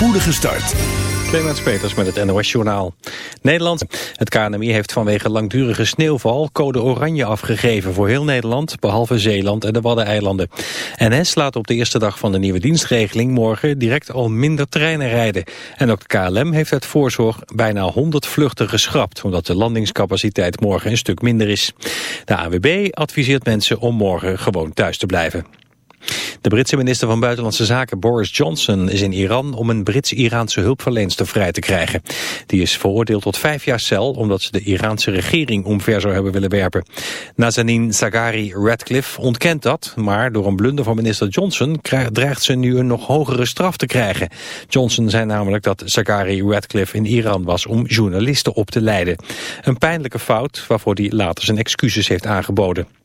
spoedige start. Clemens Peters met het NOS Journaal. Nederland. Het KNMI heeft vanwege langdurige sneeuwval code oranje afgegeven voor heel Nederland, behalve Zeeland en de Waddeneilanden. NS laat op de eerste dag van de nieuwe dienstregeling morgen direct al minder treinen rijden. En ook de KLM heeft uit voorzorg bijna 100 vluchten geschrapt, omdat de landingscapaciteit morgen een stuk minder is. De AWB adviseert mensen om morgen gewoon thuis te blijven. De Britse minister van Buitenlandse Zaken Boris Johnson is in Iran om een Brits-Iraanse hulpverlenster vrij te krijgen. Die is veroordeeld tot vijf jaar cel omdat ze de Iraanse regering omver zou hebben willen werpen. Nazanin Zaghari Radcliffe ontkent dat, maar door een blunder van minister Johnson dreigt ze nu een nog hogere straf te krijgen. Johnson zei namelijk dat Zaghari Radcliffe in Iran was om journalisten op te leiden. Een pijnlijke fout waarvoor hij later zijn excuses heeft aangeboden.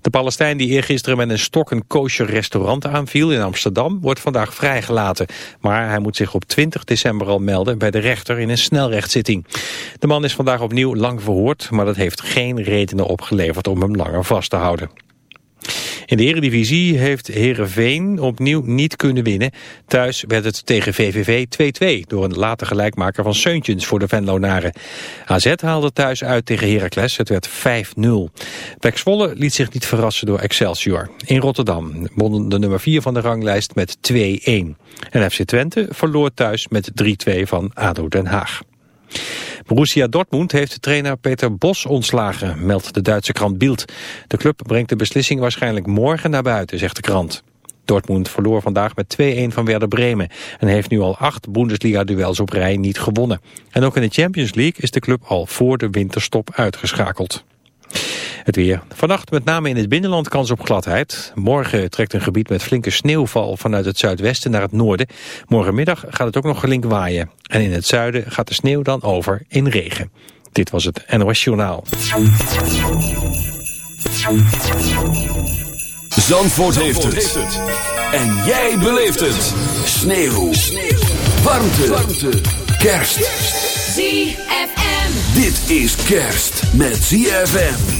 De Palestijn die eergisteren met een stok een kosher restaurant aanviel in Amsterdam wordt vandaag vrijgelaten. Maar hij moet zich op 20 december al melden bij de rechter in een snelrechtszitting. De man is vandaag opnieuw lang verhoord, maar dat heeft geen redenen opgeleverd om hem langer vast te houden. In de Eredivisie heeft Herenveen opnieuw niet kunnen winnen. Thuis werd het tegen VVV 2-2 door een late gelijkmaker van Seuntjens voor de Venlonaren. AZ haalde thuis uit tegen Heracles, het werd 5-0. Pek liet zich niet verrassen door Excelsior. In Rotterdam won de nummer 4 van de ranglijst met 2-1. En FC Twente verloor thuis met 3-2 van ADO Den Haag. Borussia Dortmund heeft trainer Peter Bos ontslagen, meldt de Duitse krant Bild. De club brengt de beslissing waarschijnlijk morgen naar buiten, zegt de krant. Dortmund verloor vandaag met 2-1 van Werder Bremen en heeft nu al acht Bundesliga-duels op rij niet gewonnen. En ook in de Champions League is de club al voor de winterstop uitgeschakeld. Het weer. Vannacht met name in het binnenland kans op gladheid. Morgen trekt een gebied met flinke sneeuwval vanuit het zuidwesten naar het noorden. Morgenmiddag gaat het ook nog gelink waaien. En in het zuiden gaat de sneeuw dan over in regen. Dit was het NOS Journaal. Zandvoort, heeft, het. En jij beleeft het. Sneeuw. sneeuw. Warmte. Warmte. Kerst. ZFM. Dit is kerst met ZFM.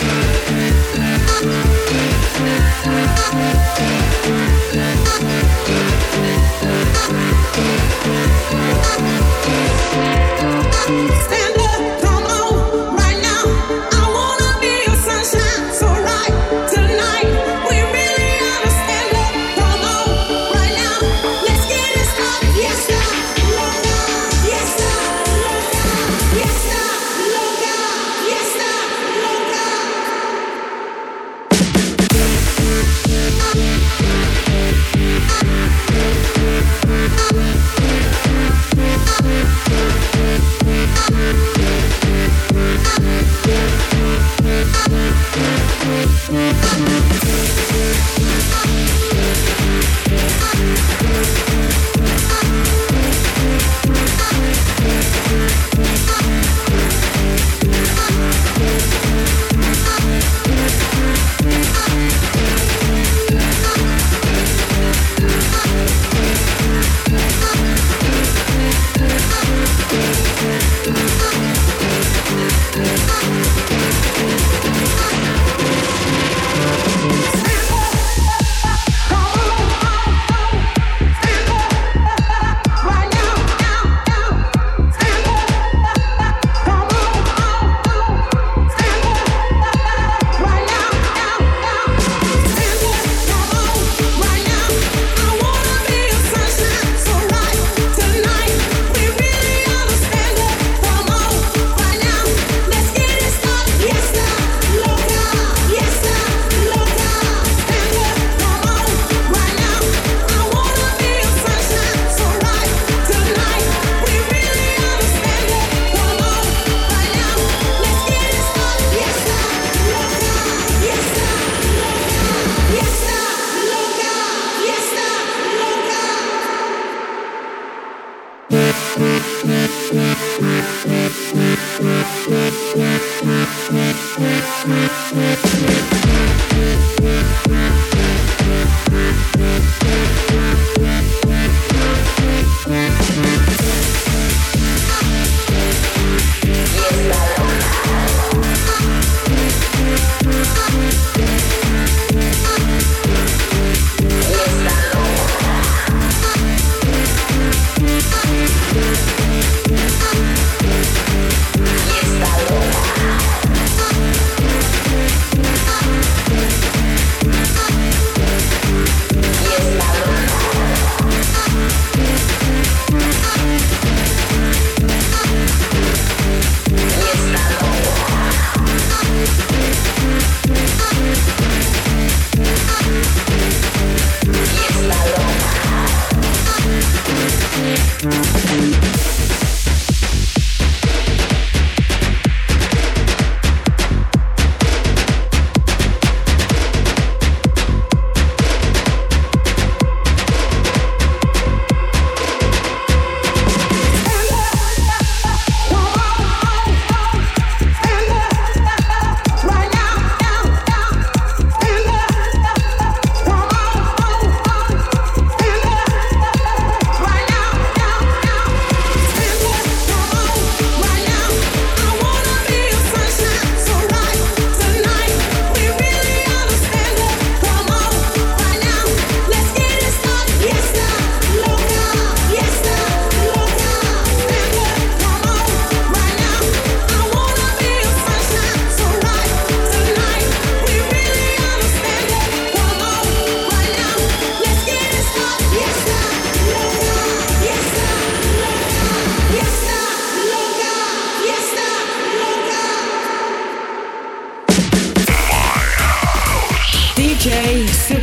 Stay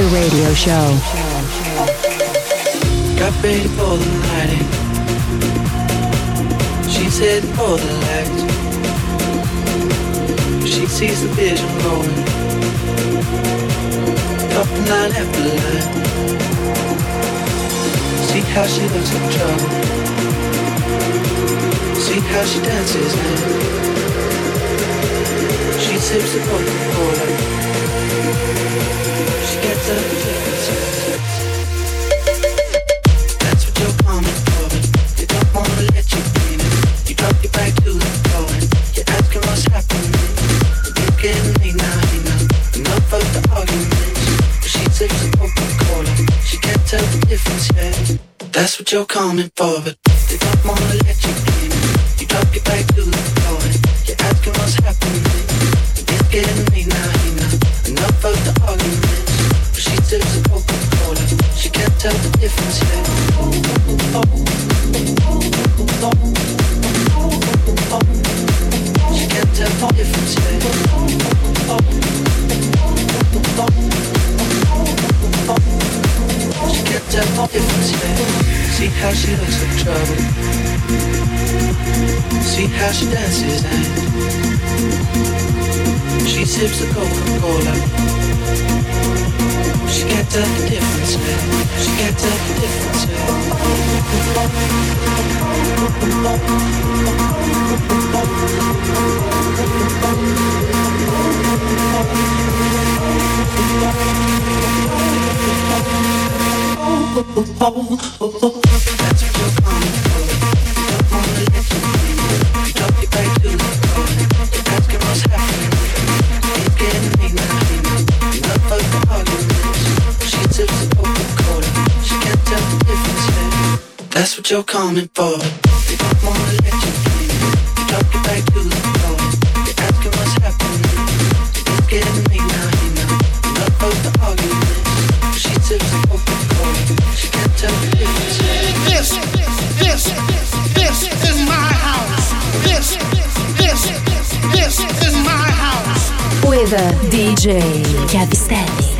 The radio show. Got ready for the night. She's heading for the light. She sees the vision growing. Up and line after line. See how she looks in trouble. See how she dances now. She sips the Coca-Cola. You're coming for, but they don't wanna let you in. You drop your back to the floor you're asking what's happening. It's a broken caller. She can't tell the difference yet. That's what you're coming for. They drop wanna let you clean. You drop your back to the flowin'. You're asking what's happening. You're getting me can't tell the difference yet. She can't the difference. She tell the difference yet. See how she looks like you're coming for. They don't wanna let you in. You drop your back to the floor. You're asking what's happening. You're getting me now, you know. Enough of the arguments. She sips the Coca-Cola. She can't tell the difference. This, this, this is my house. This, this, this is my house. With DJ Chiavistelli.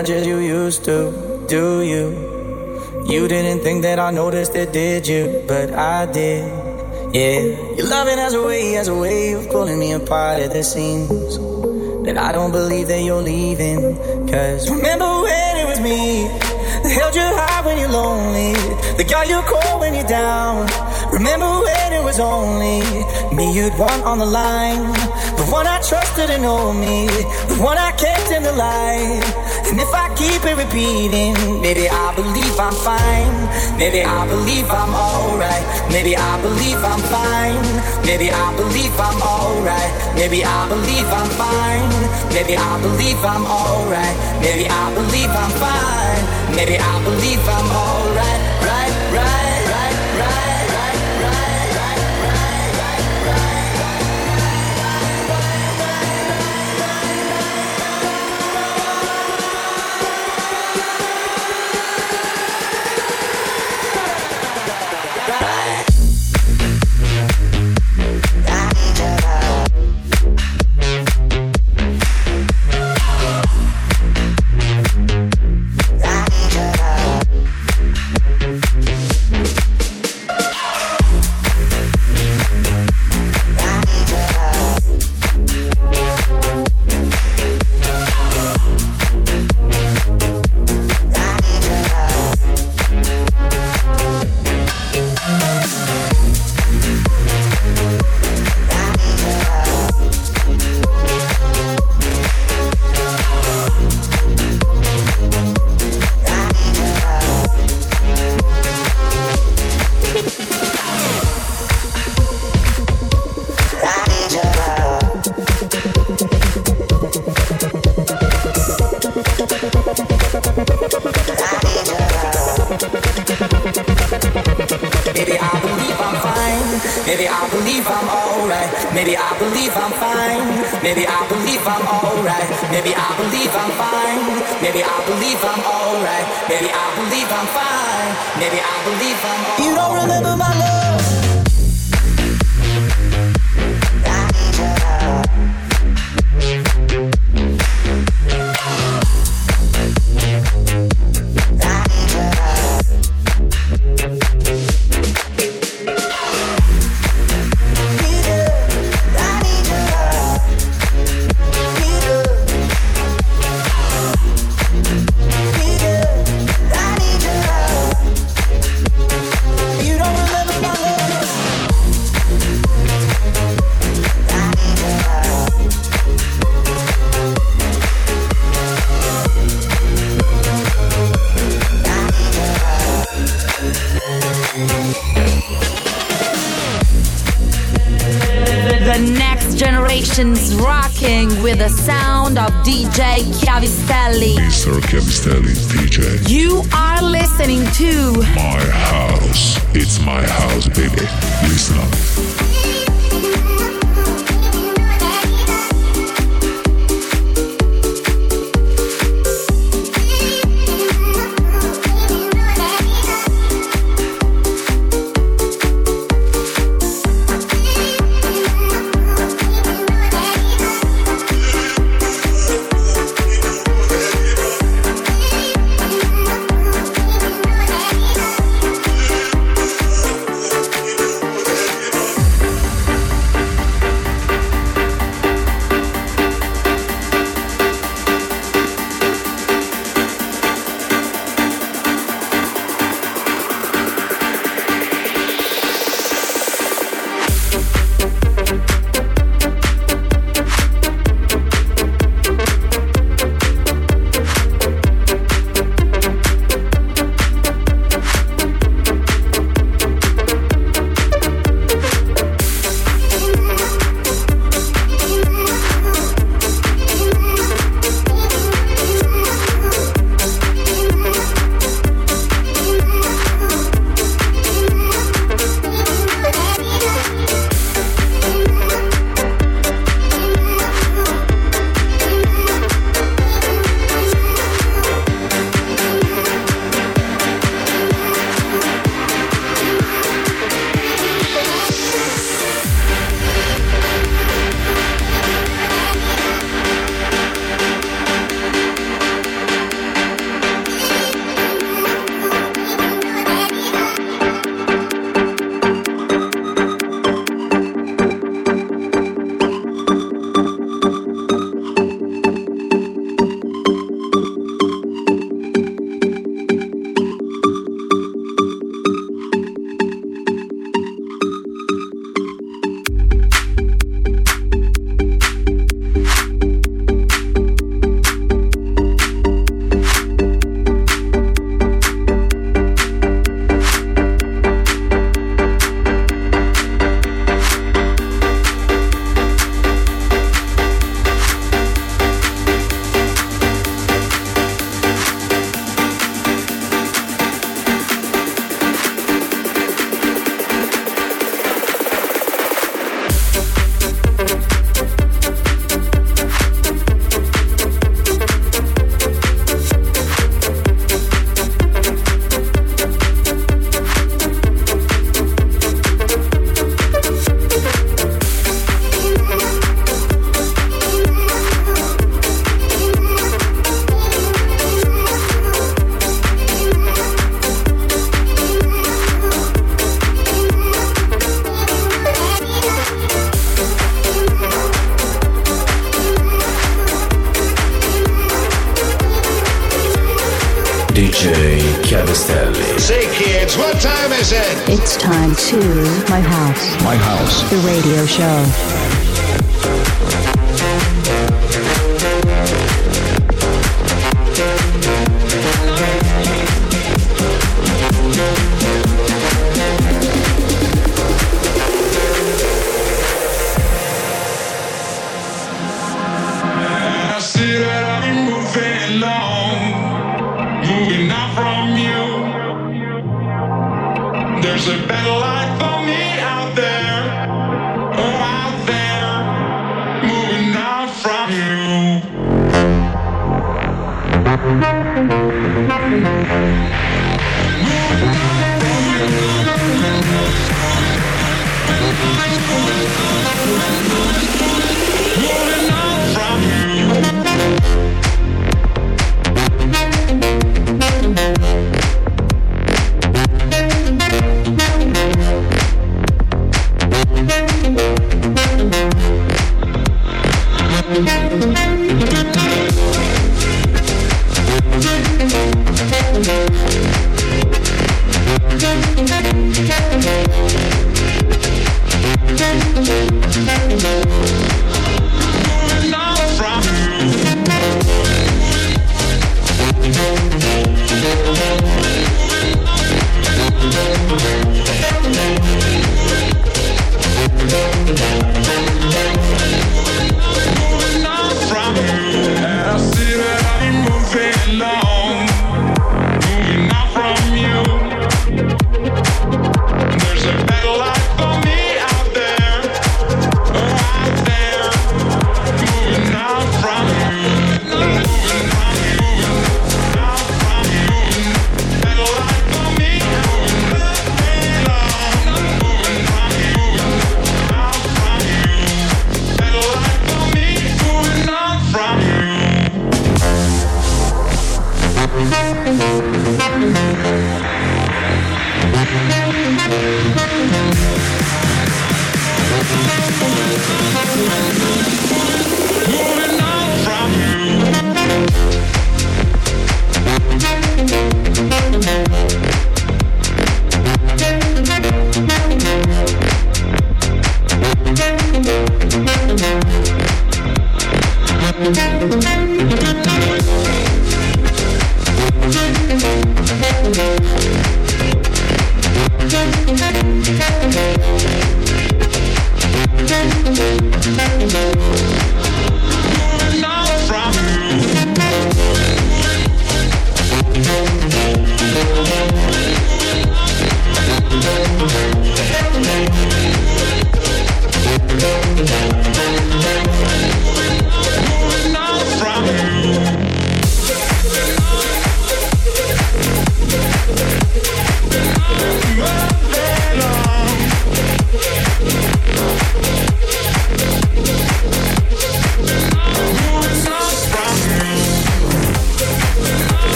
Much as you used to, do you? You didn't think that I noticed it, did you? But I did, yeah. Your loving has a way, has a way of pulling me apart at the seams. That I don't believe that you're leaving. Cause remember when it was me that held you high when you're lonely, that got you cold when you're down. Remember when it was only me you'd want on the line. The one Trusted to know me, the one I kept in the light. And if I keep it repeating, maybe I believe I'm fine. Maybe I believe I'm alright. Maybe I believe I'm fine. Maybe I believe I'm alright. Maybe I believe I'm fine. Maybe I believe I'm alright. Maybe I believe I'm fine. Maybe I believe I'm alright. The next generation's rocking with the sound of DJ Chiavistelli. Mr. Chiavistelli DJ. You are listening to My house. It's my house, baby. Listen up.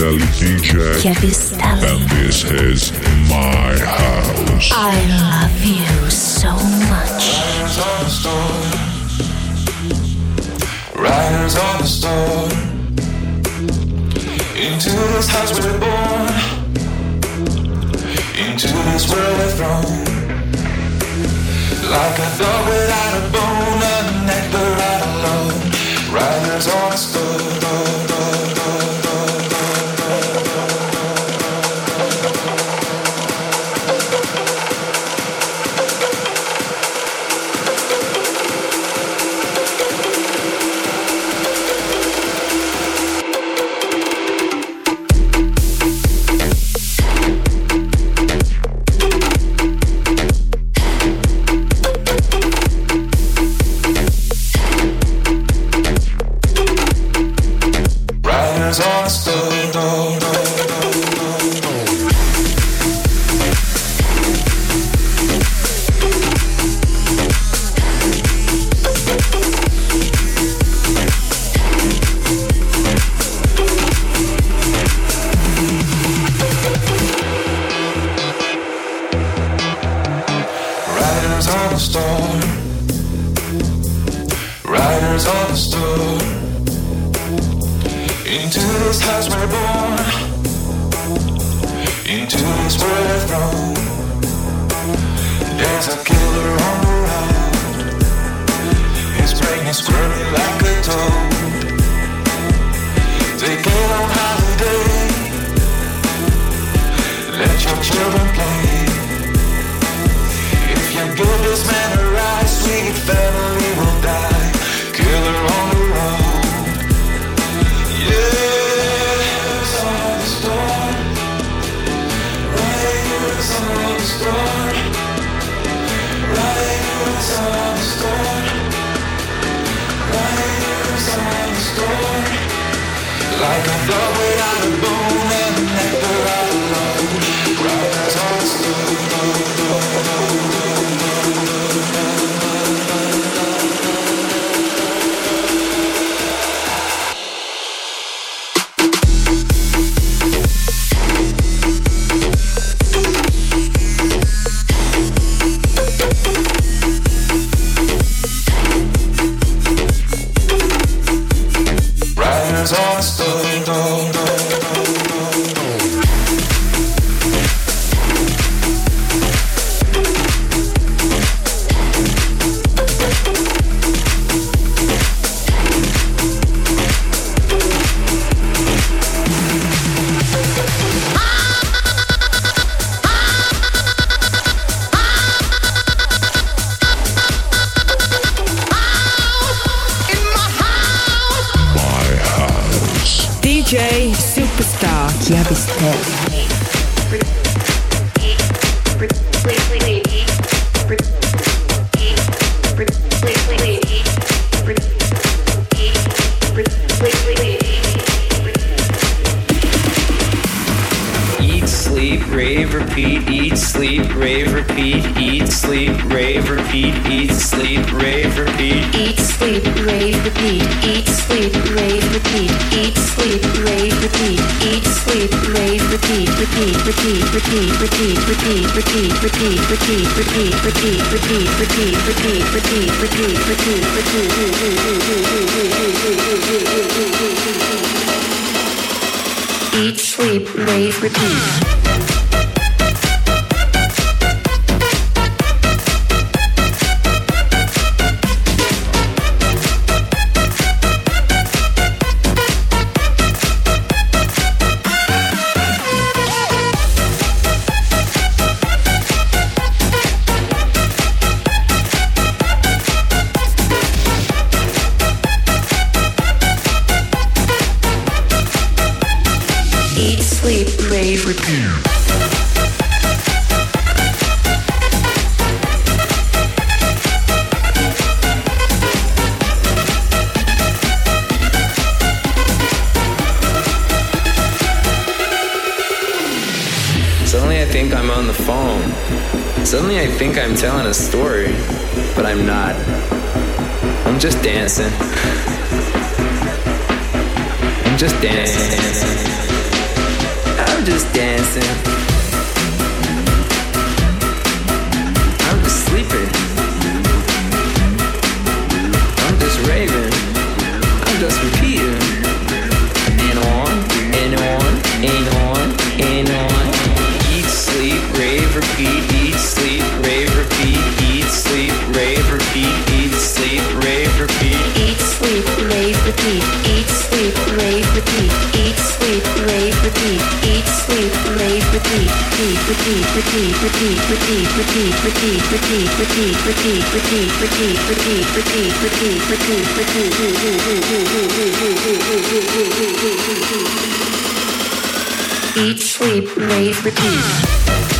Mr. Chiavistelli DJ. Chiavistelli. And Riders on the storm. Riders on the storm. Into this house we're born. Into this world thrown. There's a killer on the road. His brain is like a toad. Take it on holiday. Let your children play. Give this man sweet family will die. Killer on the road. On the storm. Riders on the storm. Riders on the storm. Riders on the storm. Like a dog without a bone DJ Superstar. Chiavistelli. Repeat, eat, sleep, rave, repeat, eat, sleep, rave, repeat, eat, sleep, rave, repeat. Eat, sleep, rave, repeat. Eat, sleep, rave, repeat. Eat, sleep, rave, repeat. Eat, sleep, rave, repeat. repeat, repeat, repeat, repeat, repeat, repeat, repeat, repeat, repeat, repeat, repeat, repeat, repeat, repeat, repeat, repeat, repeat, repeat. repeat, repeat, Eat, sleep, rave, repeat. Dancing. I'm just dancing. Eat, sleep, rave, repeat. Eat,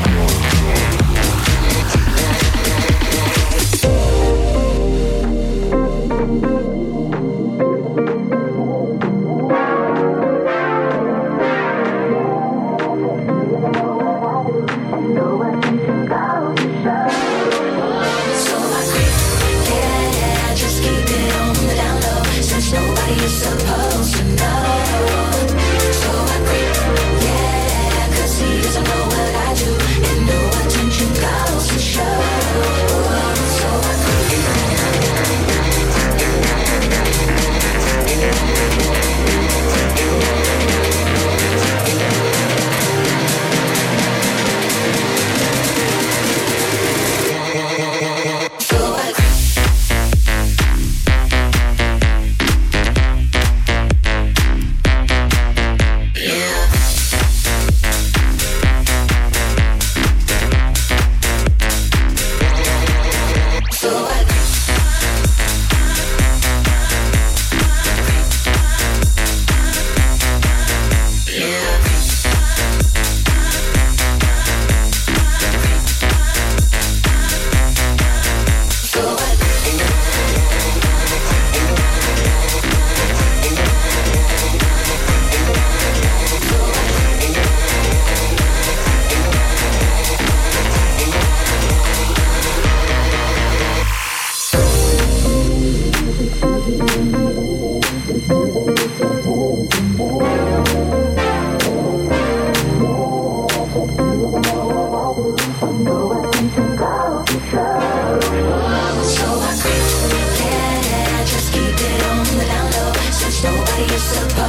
You're supposed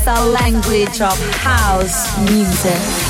universal language of house music.